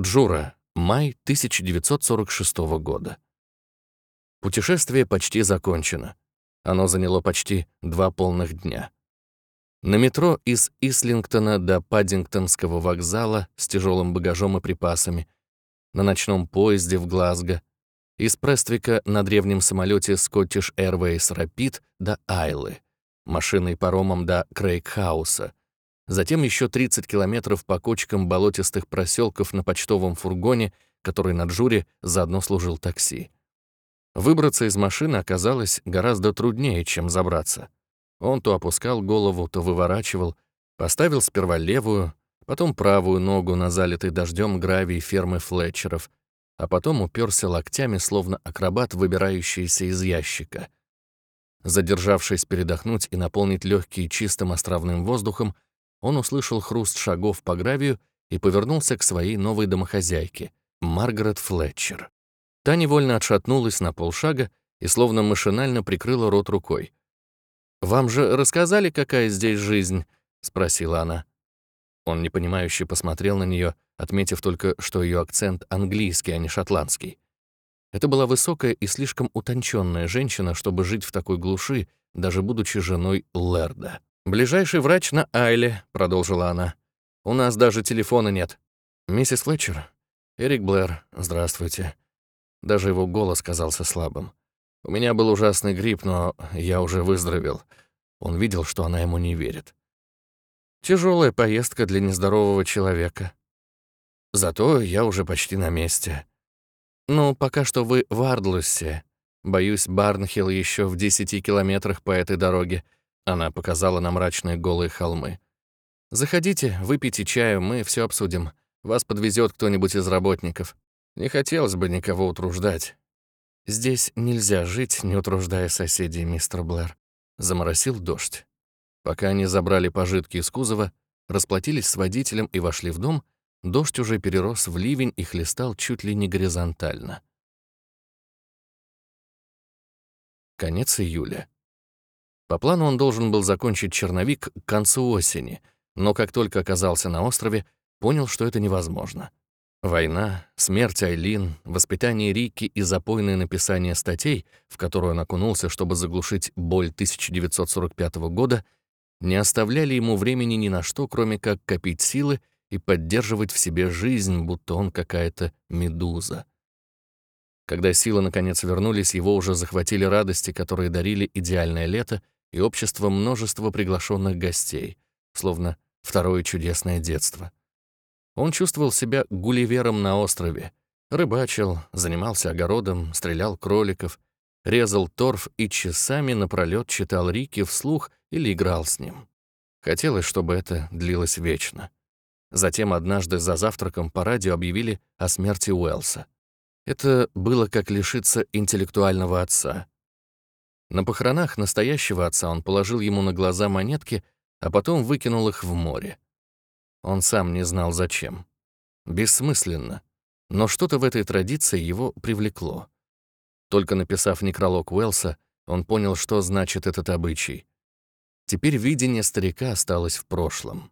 Джура, май 1946 года. Путешествие почти закончено. Оно заняло почти два полных дня. На метро из Ислингтона до Паддингтонского вокзала с тяжелым багажом и припасами, на ночном поезде в Глазго, из Прествика на древнем самолете Scottish Airways Rapid до Айлы, машиной паромом до Крейгхауса, затем еще 30 километров по кочкам болотистых проселков на почтовом фургоне, который на Джуре заодно служил такси. Выбраться из машины оказалось гораздо труднее, чем забраться. Он то опускал голову, то выворачивал, поставил сперва левую, потом правую ногу на залитый дождем гравий фермы Флетчеров, а потом уперся локтями, словно акробат, выбирающийся из ящика. Задержавшись передохнуть и наполнить легкие чистым островным воздухом, он услышал хруст шагов по гравию и повернулся к своей новой домохозяйке, Маргарет Флетчер. Та невольно отшатнулась на полшага и словно машинально прикрыла рот рукой. «Вам же рассказали, какая здесь жизнь?» — спросила она. Он непонимающе посмотрел на нее, отметив только, что ее акцент английский, а не шотландский. Это была высокая и слишком утонченная женщина, чтобы жить в такой глуши, даже будучи женой Лерда. «Ближайший врач на Айле», — продолжила она. «У нас даже телефона нет». «Миссис Флетчер?» «Эрик Блэр, здравствуйте». Даже его голос казался слабым. У меня был ужасный грипп, но я уже выздоровел. Он видел, что она ему не верит. Тяжелая поездка для нездорового человека. Зато я уже почти на месте. Ну, пока что вы в Ардлусе. Боюсь, Барнхилл еще в десяти километрах по этой дороге. Она показала на мрачные голые холмы. Заходите, выпейте чаю, мы все обсудим. Вас подвезет кто-нибудь из работников. Не хотелось бы никого утруждать. Здесь нельзя жить, не утруждая соседей, мистер Блэр. Заморосил дождь. Пока они забрали пожитки из кузова, расплатились с водителем и вошли в дом, дождь уже перерос в ливень и хлестал чуть ли не горизонтально. Конец июля. По плану он должен был закончить черновик к концу осени, но как только оказался на острове, понял, что это невозможно. Война, смерть Айлин, воспитание Рики и запойное написание статей, в которую он окунулся, чтобы заглушить боль 1945 года, не оставляли ему времени ни на что, кроме как копить силы и поддерживать в себе жизнь, будто он какая-то медуза. Когда силы наконец вернулись, его уже захватили радости, которые дарили идеальное лето и общество множества приглашенных гостей, словно второе чудесное детство. Он чувствовал себя гулливером на острове. Рыбачил, занимался огородом, стрелял кроликов, резал торф и часами напролёт читал Рики вслух или играл с ним. Хотелось, чтобы это длилось вечно. Затем однажды за завтраком по радио объявили о смерти Уэлса. Это было как лишиться интеллектуального отца. На похоронах настоящего отца он положил ему на глаза монетки, а потом выкинул их в море. Он сам не знал зачем. Бессмысленно. Но что-то в этой традиции его привлекло. Только написав некролог Уэлса, он понял, что значит этот обычай. Теперь видение старика осталось в прошлом.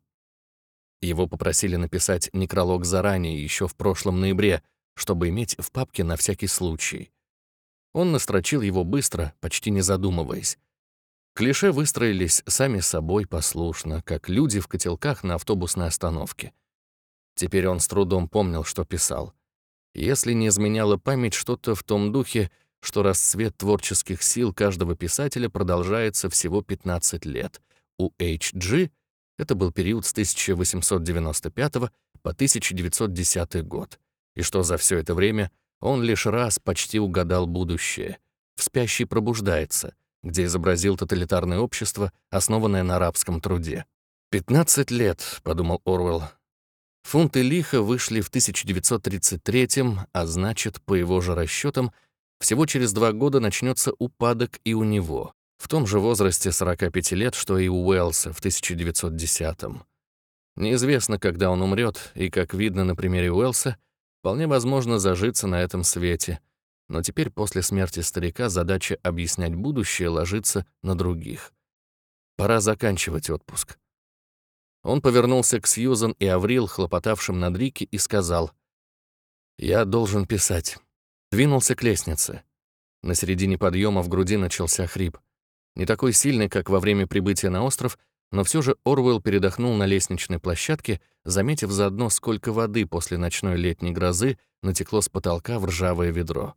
Его попросили написать некролог заранее, еще в прошлом ноябре, чтобы иметь в папке на всякий случай. Он настрочил его быстро, почти не задумываясь, Клише выстроились сами собой послушно, как люди в котелках на автобусной остановке. Теперь он с трудом помнил, что писал. Если не изменяла память что-то в том духе, что расцвет творческих сил каждого писателя продолжается всего 15 лет. У H.G. это был период с 1895 по 1910 год, и что за все это время он лишь раз почти угадал будущее. В спящий пробуждается — где изобразил тоталитарное общество, основанное на арабском труде. «Пятнадцать лет», — подумал Орвелл. Фунты лиха вышли в 1933 а значит, по его же расчетам, всего через два года начнется упадок и у него, в том же возрасте 45 лет, что и у Уэллса в 1910-м. Неизвестно, когда он умрет, и, как видно на примере Уэллса, вполне возможно зажиться на этом свете, но теперь после смерти старика задача объяснять будущее ложится на других. Пора заканчивать отпуск. Он повернулся к Сьюзан и Аврил, хлопотавшим над Рики, и сказал, Я должен писать. Двинулся к лестнице. На середине подъема в груди начался хрип. Не такой сильный, как во время прибытия на остров, но все же Орвелл передохнул на лестничной площадке, заметив заодно, сколько воды после ночной летней грозы натекло с потолка в ржавое ведро.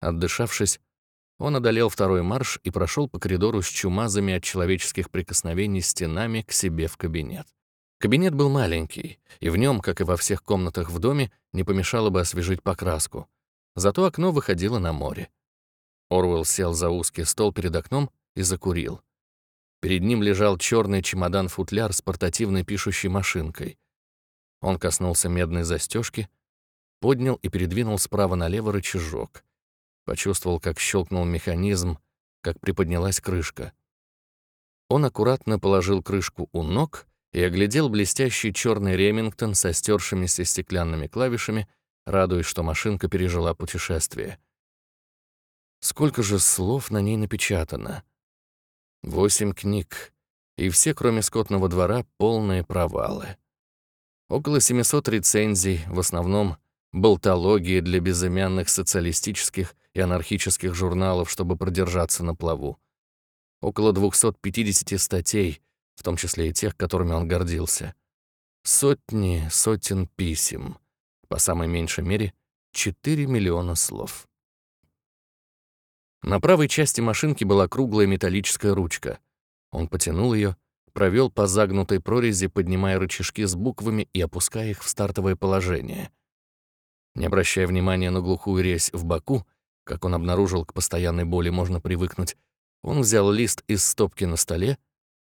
Отдышавшись, он одолел второй марш и прошел по коридору с чумазами от человеческих прикосновений стенами к себе в кабинет. Кабинет был маленький, и в нем, как и во всех комнатах в доме, не помешало бы освежить покраску. Зато окно выходило на море. Орвелл сел за узкий стол перед окном и закурил. Перед ним лежал черный чемодан-футляр с портативной пишущей машинкой. Он коснулся медной застежки, поднял и передвинул справа налево рычажок. Почувствовал, как щелкнул механизм, как приподнялась крышка. Он аккуратно положил крышку у ног и оглядел блестящий черный Ремингтон со стершимися стеклянными клавишами, радуясь, что машинка пережила путешествие. Сколько же слов на ней напечатано? Восемь книг, и все, кроме скотного двора, полные провалы. Около 700 рецензий, в основном болтологии для безымянных социалистических и анархических журналов, чтобы продержаться на плаву. Около 250 статей, в том числе и тех, которыми он гордился. Сотни, сотен писем. По самой меньшей мере, 4 миллиона слов. На правой части машинки была круглая металлическая ручка. Он потянул ее, провел по загнутой прорези, поднимая рычажки с буквами и опуская их в стартовое положение. Не обращая внимания на глухую резь в боку, как он обнаружил, к постоянной боли можно привыкнуть, он взял лист из стопки на столе,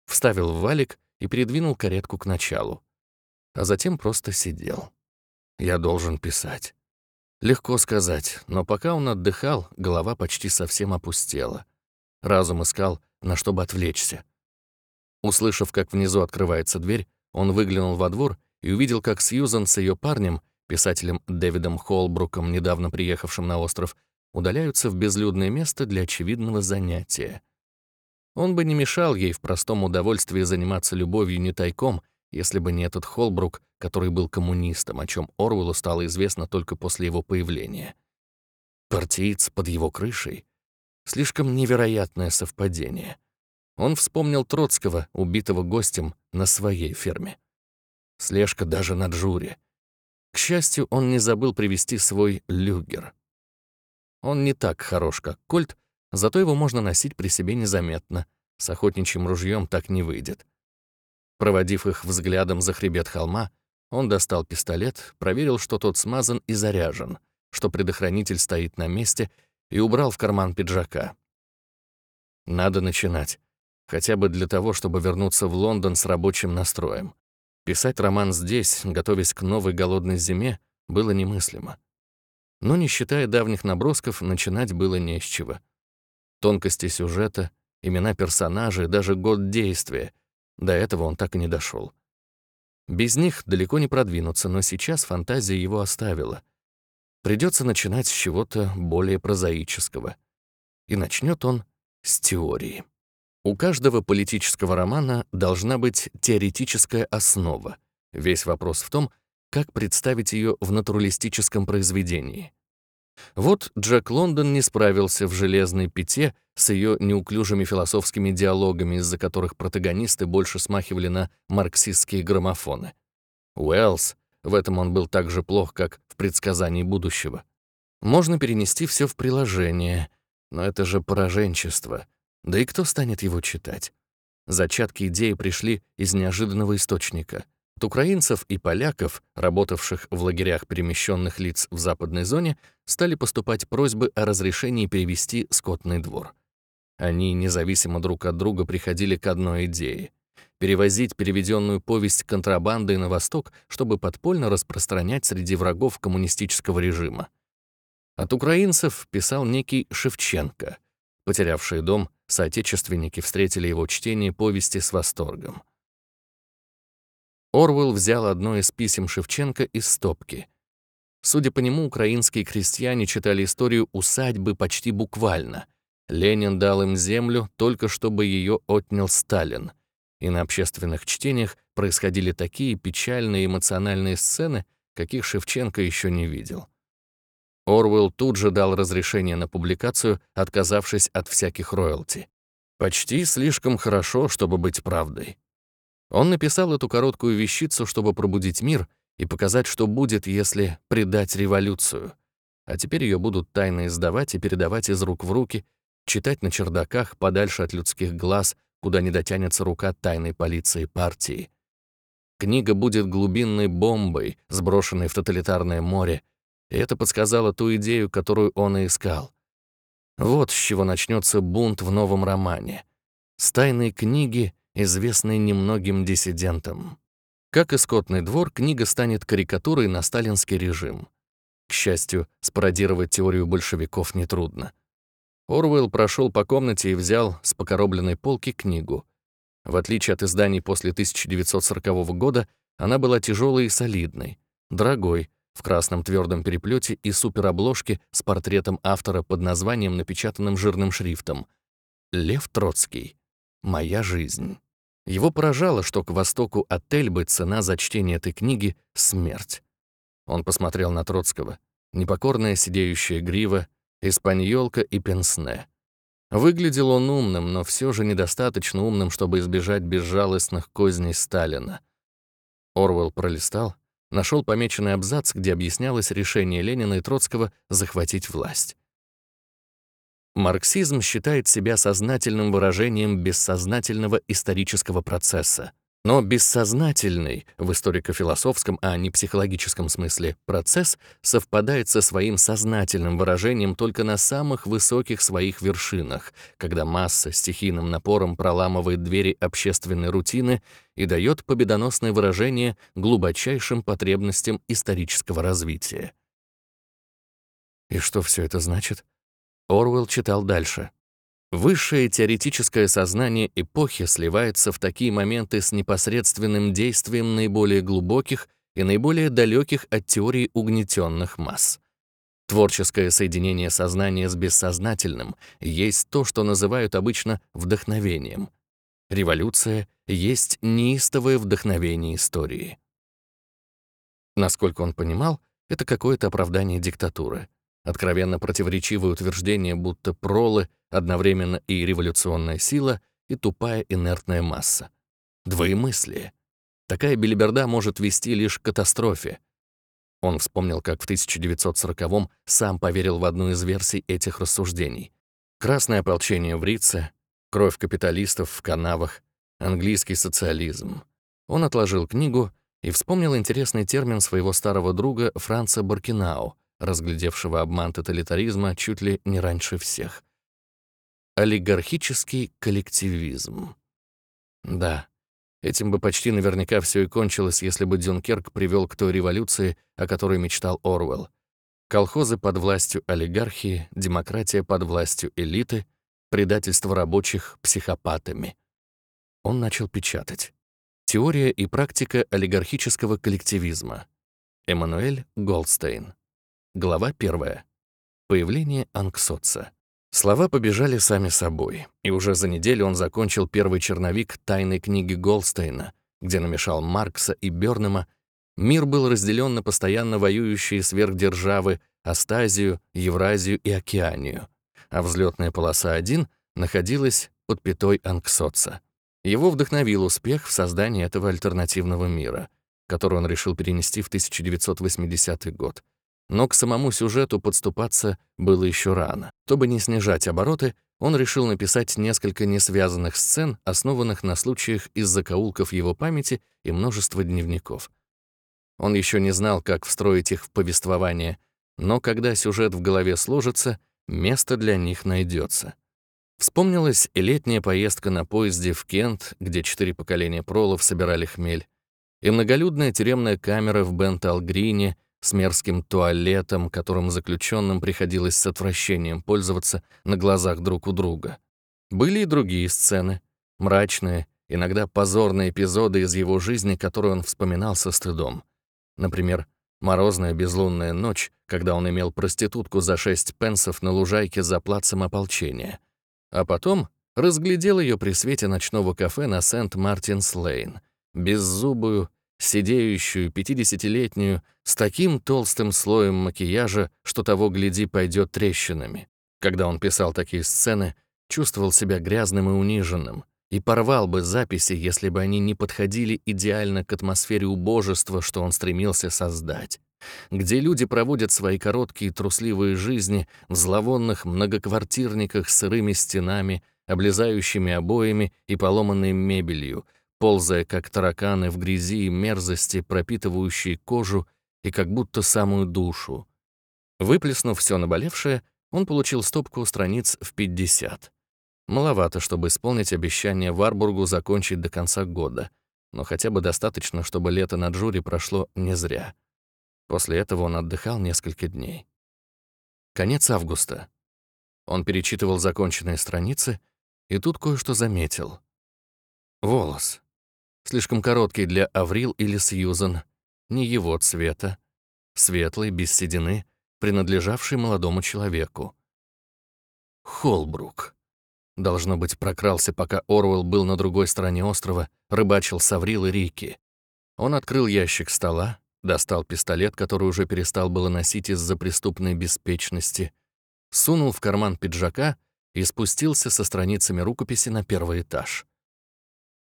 вставил в валик и передвинул каретку к началу. А затем просто сидел. Я должен писать. Легко сказать, но пока он отдыхал, голова почти совсем опустела. Разум искал, на что бы отвлечься. Услышав, как внизу открывается дверь, он выглянул во двор и увидел, как Сьюзан с ее парнем, писателем Дэвидом Холбруком, недавно приехавшим на остров, удаляются в безлюдное место для очевидного занятия — он бы не мешал ей в простом удовольствии заниматься любовью не тайком, если бы не этот Холбрук, который был коммунистом, о чем Орвелу стало известно только после его появления. Партиец под его крышей — слишком невероятное совпадение. Он вспомнил Троцкого, убитого гостем на своей ферме. Слежка даже на Джуре. К счастью, он не забыл привести свой люгер. Он не так хорош, как Кольт, Зато его можно носить при себе незаметно. С охотничьим ружьем так не выйдет. Проводив их взглядом за хребет холма, он достал пистолет, проверил, что тот смазан и заряжен, что предохранитель стоит на месте, и убрал в карман пиджака. Надо начинать. Хотя бы для того, чтобы вернуться в Лондон с рабочим настроем. Писать роман здесь, готовясь к новой голодной зиме, было немыслимо. Но, не считая давних набросков, начинать было не с чего тонкости сюжета, имена персонажей, даже год действия. До этого он так и не дошел. Без них далеко не продвинуться, но сейчас фантазия его оставила. Придется начинать с чего-то более прозаического. И начнет он с теории. У каждого политического романа должна быть теоретическая основа. Весь вопрос в том, как представить ее в натуралистическом произведении. Вот Джек Лондон не справился в «Железной пяте» с ее неуклюжими философскими диалогами, из-за которых протагонисты больше смахивали на марксистские граммофоны. Уэллс, в этом он был так же плох, как в предсказании будущего. Можно перенести все в приложение, но это же пораженчество. Да и кто станет его читать? Зачатки идеи пришли из неожиданного источника. От украинцев и поляков, работавших в лагерях перемещенных лиц в западной зоне, стали поступать просьбы о разрешении перевести скотный двор. Они независимо друг от друга приходили к одной идее — перевозить переведенную повесть контрабандой на восток, чтобы подпольно распространять среди врагов коммунистического режима. От украинцев писал некий Шевченко. Потерявшие дом, соотечественники встретили его чтение повести с восторгом. Орвел взял одно из писем Шевченко из стопки. Судя по нему, украинские крестьяне читали историю усадьбы почти буквально. Ленин дал им землю только чтобы ее отнял Сталин. И на общественных чтениях происходили такие печальные эмоциональные сцены, каких Шевченко еще не видел. Орвелл тут же дал разрешение на публикацию, отказавшись от всяких роялти. Почти слишком хорошо, чтобы быть правдой. Он написал эту короткую вещицу, чтобы пробудить мир и показать, что будет, если предать революцию. А теперь ее будут тайно издавать и передавать из рук в руки, читать на чердаках подальше от людских глаз, куда не дотянется рука тайной полиции партии. Книга будет глубинной бомбой, сброшенной в тоталитарное море, и это подсказало ту идею, которую он и искал. Вот с чего начнется бунт в новом романе. С тайной книги, известной немногим диссидентам. Как и «Скотный двор», книга станет карикатурой на сталинский режим. К счастью, спародировать теорию большевиков нетрудно. Орвелл прошел по комнате и взял с покоробленной полки книгу. В отличие от изданий после 1940 года, она была тяжелой и солидной, дорогой, в красном твердом переплете и суперобложке с портретом автора под названием, напечатанным жирным шрифтом «Лев Троцкий. Моя жизнь». Его поражало, что к востоку от Эльбы цена за чтение этой книги — смерть. Он посмотрел на Троцкого. Непокорная сидеющая грива, испаньолка и пенсне. Выглядел он умным, но все же недостаточно умным, чтобы избежать безжалостных козней Сталина. Орвел пролистал, нашел помеченный абзац, где объяснялось решение Ленина и Троцкого захватить власть. Марксизм считает себя сознательным выражением бессознательного исторического процесса. Но бессознательный, в историко-философском, а не психологическом смысле, процесс совпадает со своим сознательным выражением только на самых высоких своих вершинах, когда масса стихийным напором проламывает двери общественной рутины и дает победоносное выражение глубочайшим потребностям исторического развития. И что все это значит? Орвелл читал дальше. Высшее теоретическое сознание эпохи сливается в такие моменты с непосредственным действием наиболее глубоких и наиболее далеких от теории угнетенных масс. Творческое соединение сознания с бессознательным есть то, что называют обычно вдохновением. Революция есть неистовое вдохновение истории. Насколько он понимал, это какое-то оправдание диктатуры — Откровенно противоречивое утверждение, будто пролы одновременно и революционная сила, и тупая инертная масса. Двоемыслие. Такая белиберда может вести лишь к катастрофе. Он вспомнил, как в 1940-м сам поверил в одну из версий этих рассуждений. Красное ополчение в Рице, кровь капиталистов в канавах, английский социализм. Он отложил книгу и вспомнил интересный термин своего старого друга Франца Баркинау — разглядевшего обман тоталитаризма чуть ли не раньше всех. Олигархический коллективизм. Да, этим бы почти наверняка все и кончилось, если бы Дюнкерк привел к той революции, о которой мечтал Орвелл. Колхозы под властью олигархии, демократия под властью элиты, предательство рабочих психопатами. Он начал печатать. Теория и практика олигархического коллективизма. Эммануэль Голдстейн. Глава 1. Появление Анксоца. Слова побежали сами собой, и уже за неделю он закончил первый черновик тайной книги Голстейна, где намешал Маркса и Бёрнема. Мир был разделен на постоянно воюющие сверхдержавы Астазию, Евразию и Океанию, а взлетная полоса 1 находилась под пятой Анксоца. Его вдохновил успех в создании этого альтернативного мира, который он решил перенести в 1980 год — но к самому сюжету подступаться было еще рано. Чтобы не снижать обороты, он решил написать несколько несвязанных сцен, основанных на случаях из закоулков его памяти и множество дневников. Он еще не знал, как встроить их в повествование, но когда сюжет в голове сложится, место для них найдется. Вспомнилась и летняя поездка на поезде в Кент, где четыре поколения пролов собирали хмель, и многолюдная тюремная камера в Бенталгрине, с мерзким туалетом, которым заключенным приходилось с отвращением пользоваться на глазах друг у друга. Были и другие сцены, мрачные, иногда позорные эпизоды из его жизни, которые он вспоминал со стыдом. Например, морозная безлунная ночь, когда он имел проститутку за шесть пенсов на лужайке за плацем ополчения. А потом разглядел ее при свете ночного кафе на Сент-Мартинс-Лейн, беззубую, сидеющую, пятидесятилетнюю, с таким толстым слоем макияжа, что того, гляди, пойдет трещинами. Когда он писал такие сцены, чувствовал себя грязным и униженным, и порвал бы записи, если бы они не подходили идеально к атмосфере убожества, что он стремился создать где люди проводят свои короткие трусливые жизни в зловонных многоквартирниках с сырыми стенами, облезающими обоями и поломанной мебелью, ползая как тараканы в грязи и мерзости, пропитывающие кожу и как будто самую душу. Выплеснув все наболевшее, он получил стопку страниц в 50. Маловато, чтобы исполнить обещание Варбургу закончить до конца года, но хотя бы достаточно, чтобы лето на Джуре прошло не зря. После этого он отдыхал несколько дней. Конец августа. Он перечитывал законченные страницы, и тут кое-что заметил. Волос. Слишком короткий для Аврил или Сьюзан, не его цвета, светлый, без седины, принадлежавший молодому человеку. Холбрук. Должно быть, прокрался, пока Орвел был на другой стороне острова, рыбачил с Аврил и Рики. Он открыл ящик стола, достал пистолет, который уже перестал было носить из-за преступной беспечности, сунул в карман пиджака и спустился со страницами рукописи на первый этаж.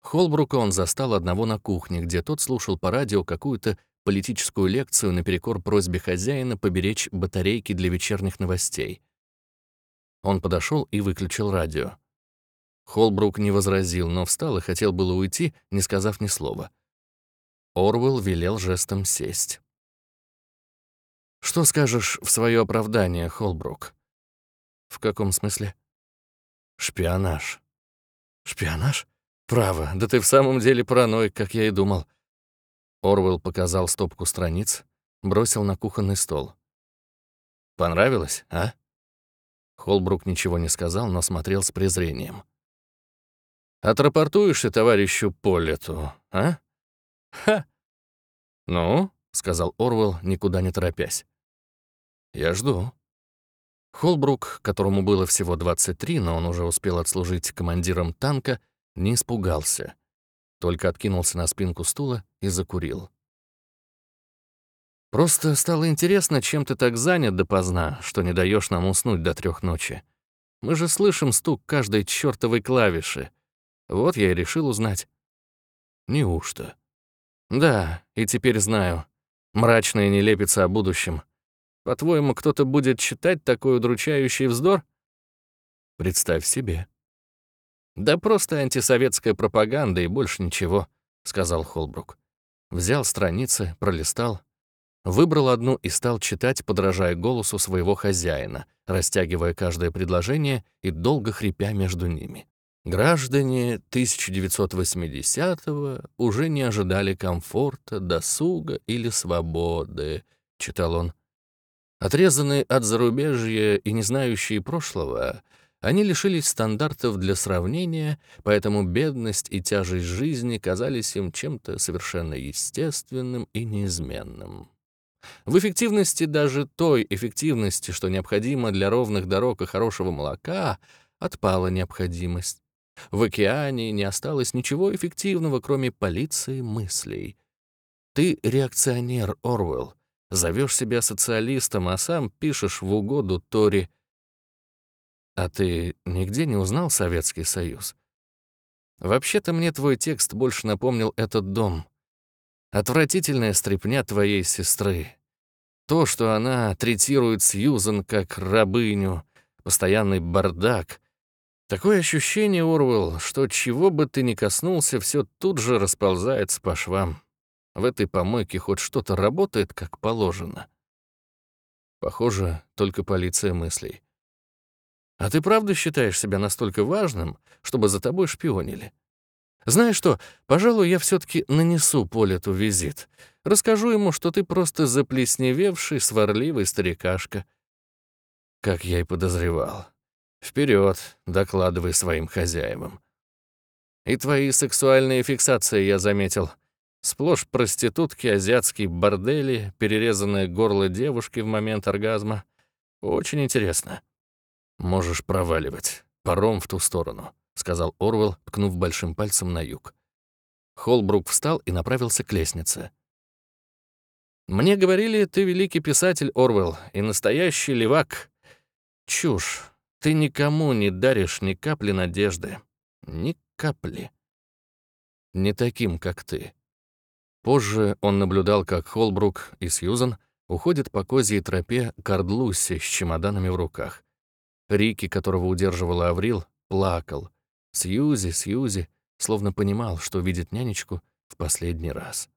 Холбрука он застал одного на кухне, где тот слушал по радио какую-то политическую лекцию наперекор просьбе хозяина поберечь батарейки для вечерних новостей. Он подошел и выключил радио. Холбрук не возразил, но встал и хотел было уйти, не сказав ни слова. Орвел велел жестом сесть. «Что скажешь в свое оправдание, Холбрук?» «В каком смысле?» «Шпионаж». «Шпионаж? Право, да ты в самом деле параноик, как я и думал». Орвел показал стопку страниц, бросил на кухонный стол. «Понравилось, а?» Холбрук ничего не сказал, но смотрел с презрением. «Отрапортуешь товарищу Полету, а?» «Ха!» «Ну?» — сказал Орвел, никуда не торопясь. «Я жду». Холбрук, которому было всего 23, но он уже успел отслужить командиром танка, не испугался. Только откинулся на спинку стула и закурил. «Просто стало интересно, чем ты так занят допоздна, что не даешь нам уснуть до трех ночи. Мы же слышим стук каждой чертовой клавиши. Вот я и решил узнать». «Неужто?» Да, и теперь знаю. Мрачная нелепица о будущем. По-твоему, кто-то будет читать такой удручающий вздор? Представь себе. Да просто антисоветская пропаганда и больше ничего, сказал Холбрук. Взял страницы, пролистал, выбрал одну и стал читать, подражая голосу своего хозяина, растягивая каждое предложение и долго хрипя между ними. Граждане 1980-го уже не ожидали комфорта, досуга или свободы, читал он. Отрезанные от зарубежья и не знающие прошлого, они лишились стандартов для сравнения, поэтому бедность и тяжесть жизни казались им чем-то совершенно естественным и неизменным. В эффективности даже той эффективности, что необходимо для ровных дорог и хорошего молока, отпала необходимость. В океане не осталось ничего эффективного, кроме полиции мыслей. Ты реакционер, Орвелл. Зовешь себя социалистом, а сам пишешь в угоду Тори. А ты нигде не узнал Советский Союз? Вообще-то мне твой текст больше напомнил этот дом. Отвратительная стряпня твоей сестры. То, что она третирует Сьюзан как рабыню, постоянный бардак — Такое ощущение, Орвелл, что чего бы ты ни коснулся, все тут же расползается по швам. В этой помойке хоть что-то работает, как положено. Похоже, только полиция мыслей. А ты правда считаешь себя настолько важным, чтобы за тобой шпионили? Знаешь что, пожалуй, я все таки нанесу Полету визит. Расскажу ему, что ты просто заплесневевший, сварливый старикашка. Как я и подозревал. Вперед, докладывай своим хозяевам. И твои сексуальные фиксации я заметил. Сплошь проститутки, азиатские бордели, перерезанное горло девушки в момент оргазма. Очень интересно. Можешь проваливать. Паром в ту сторону, сказал Орвел, ткнув большим пальцем на юг. Холбрук встал и направился к лестнице. «Мне говорили, ты великий писатель, Орвелл, и настоящий левак. Чушь. Ты никому не даришь ни капли надежды. Ни капли. Не таким, как ты». Позже он наблюдал, как Холбрук и Сьюзан уходят по козьей тропе к Ардлусе с чемоданами в руках. Рики, которого удерживала Аврил, плакал. Сьюзи, Сьюзи, словно понимал, что видит нянечку в последний раз.